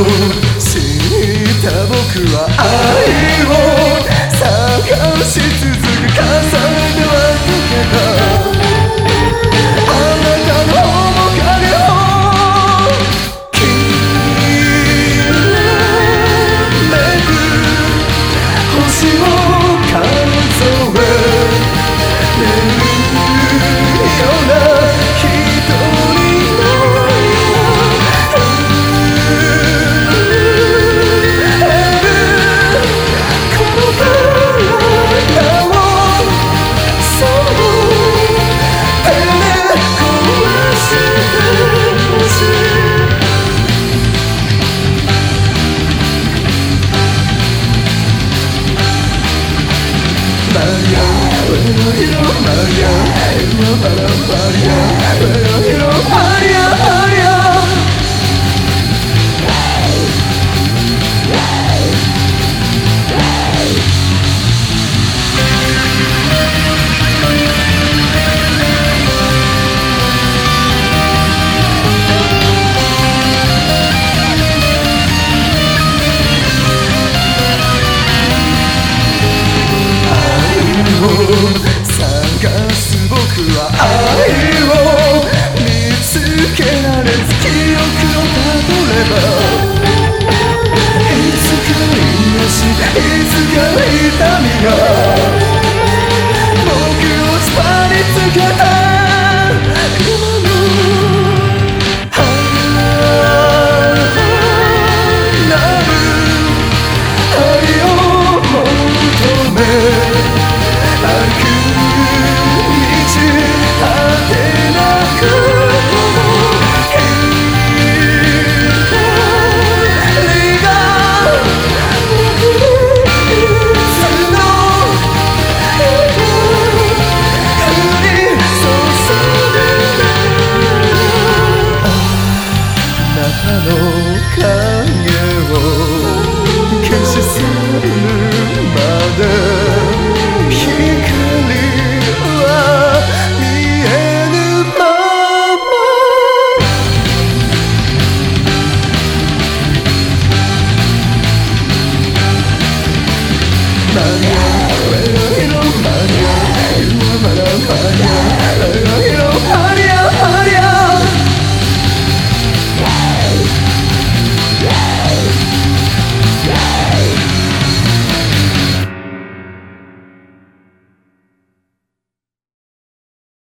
Ooh. Oh. いつか